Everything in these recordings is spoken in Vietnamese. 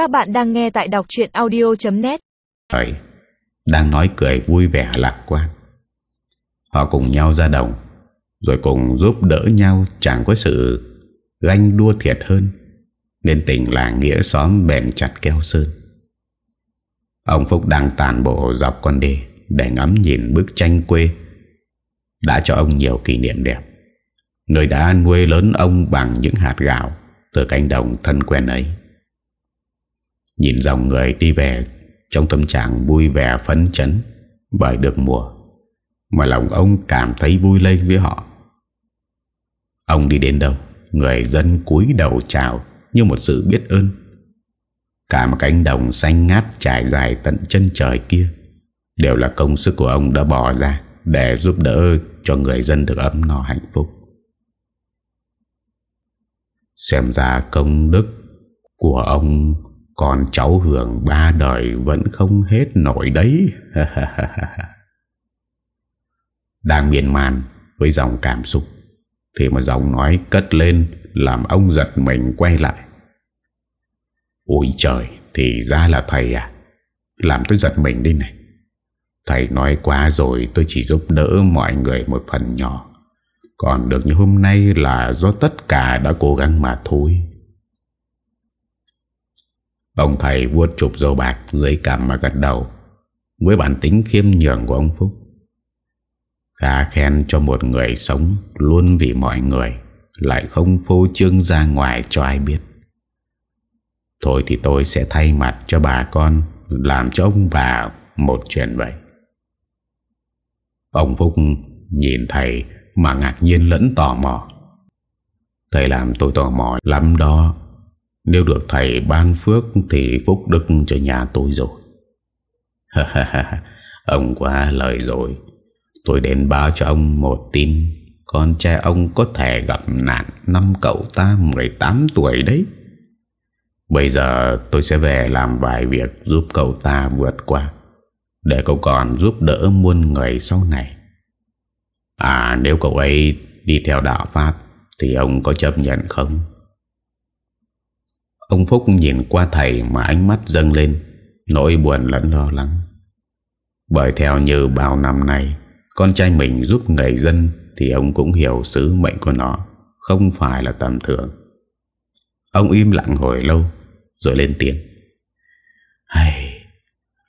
Các bạn đang nghe tại đọc chuyện audio.net Thầy đang nói cười vui vẻ lạc quan. Họ cùng nhau ra đồng, rồi cùng giúp đỡ nhau chẳng có sự ganh đua thiệt hơn, nên tình làng nghĩa xóm bền chặt keo sơn. Ông Phúc đang tàn bộ dọc con đê để ngắm nhìn bức tranh quê đã cho ông nhiều kỷ niệm đẹp. Nơi đã nuôi lớn ông bằng những hạt gạo từ cánh đồng thân quen ấy. Nhìn dòng người đi về trong tâm trạng vui vẻ phấn chấn bởi được mùa mà lòng ông cảm thấy vui lên với họ. Ông đi đến đâu, người dân cúi đầu chào như một sự biết ơn. Cả một cánh đồng xanh ngát trải dài tận chân trời kia đều là công sức của ông đã bỏ ra để giúp đỡ cho người dân được ấm no hạnh phúc. Xem ra công đức của ông còn cháu hưởng ba đời vẫn không hết nổi đấy. Đang miên man với dòng cảm xúc thì mà giọng nói cất lên làm ông giật mình quay lại. Ôi trời, thì ra là thầy à? Làm tôi giật mình đi này. Thầy nói quá rồi tôi chỉ giúp đỡ mọi người một phần nhỏ. Còn được như hôm nay là do tất cả đã cố gắng mà thôi. Ông thầy vuốt chụp dầu bạc dưới cằm mà gật đầu với bản tính khiêm nhường của ông Phúc. Khá khen cho một người sống luôn vì mọi người, lại không phô trương ra ngoài cho ai biết. Thôi thì tôi sẽ thay mặt cho bà con, làm cho ông bà một chuyện vậy. Ông Phúc nhìn thầy mà ngạc nhiên lẫn tò mò. Thầy làm tôi tò mò lắm đó. Nếu được thầy ban phước thì phúc đức cho nhà tôi rồi. ông quá lời rồi. Tôi đến báo cho ông một tin. Con trai ông có thể gặp nạn năm cậu ta 18 tuổi đấy. Bây giờ tôi sẽ về làm vài việc giúp cậu ta vượt qua. Để cậu còn giúp đỡ muôn người sau này. À nếu cậu ấy đi theo đạo Pháp thì ông có chấp nhận không? Ông Phúc nhìn qua thầy mà ánh mắt dâng lên, Nỗi buồn lẫn lo lắng. Bởi theo như bao năm nay, Con trai mình giúp người dân Thì ông cũng hiểu sứ mệnh của nó, Không phải là tầm thường. Ông im lặng hồi lâu, Rồi lên tiếng. Hay,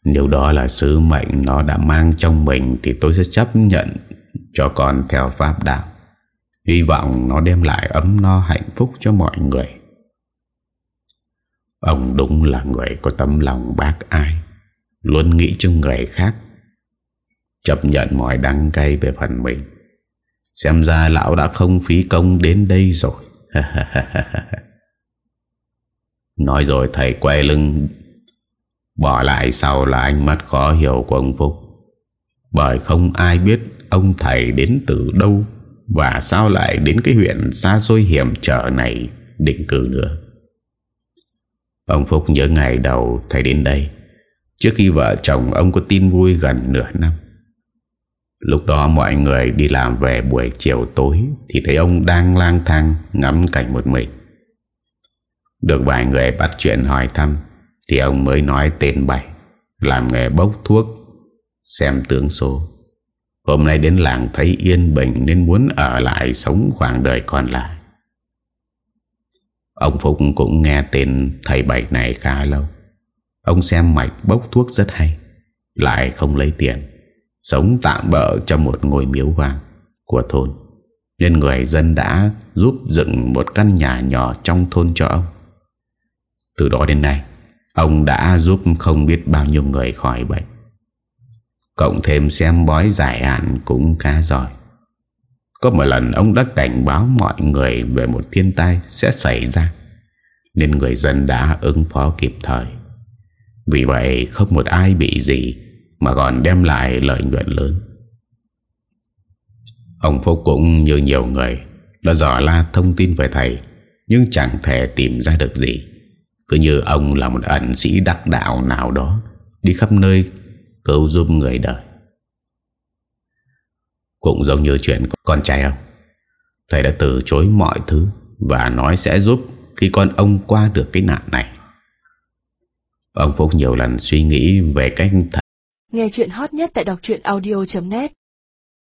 Nếu đó là sứ mệnh Nó đã mang trong mình Thì tôi sẽ chấp nhận Cho con theo pháp đạo. Hy vọng nó đem lại ấm no hạnh phúc cho mọi người. Ông đúng là người có tấm lòng bác ai, Luôn nghĩ cho người khác. Chấp nhận mọi đắng cay về phần mình. Xem ra lão đã không phí công đến đây rồi. Nói rồi thầy quay lưng, Bỏ lại sau là ánh mắt khó hiểu của ông Phúc. Bởi không ai biết ông thầy đến từ đâu Và sao lại đến cái huyện xa xôi hiểm trở này định cư nữa. Ông Phúc nhớ ngày đầu thầy đến đây. Trước khi vợ chồng ông có tin vui gần nửa năm. Lúc đó mọi người đi làm về buổi chiều tối Thì thấy ông đang lang thang ngắm cảnh một mình. Được vài người bắt chuyện hỏi thăm Thì ông mới nói tên bảy, Làm nghề bốc thuốc Xem tướng số. Hôm nay đến làng thấy yên bình Nên muốn ở lại sống khoảng đời còn lại. Ông Phúc cũng nghe tên thầy Bạch này khá lâu. Ông xem mạch bốc thuốc rất hay, Lại không lấy tiền, Sống tạm bỡ trong một ngôi miếu vàng Của thôn. Nên người dân đã giúp dựng một căn nhà nhỏ trong thôn cho ông. Từ đó đến nay, Ông đã giúp không biết bao nhiêu người khỏi bệnh. Cộng thêm xem bói giải hạn cũng khá giỏi có một lần ông đã cảnh báo mọi người về một thiên tai sẽ xảy ra, Nên người dân đã ứng phó kịp thời. Vì vậy, không một ai bị gì Mà còn đem lại lợi nhuận lớn. Ông Phúc cũng như nhiều người Đã dò la thông tin về thầy, Nhưng chẳng thể tìm ra được gì. Cứ như ông là một ẩn sĩ đắc đạo nào đó, Đi khắp nơi cứu giúp người đời cũng giống như chuyện con trai ông. Thầy đã từ chối mọi thứ Và nói sẽ giúp Khi con ông qua được cái nạn này. Ông Phúc nhiều lần suy nghĩ về cách thật Nghe chuyện hot nhất tại đọc audio.net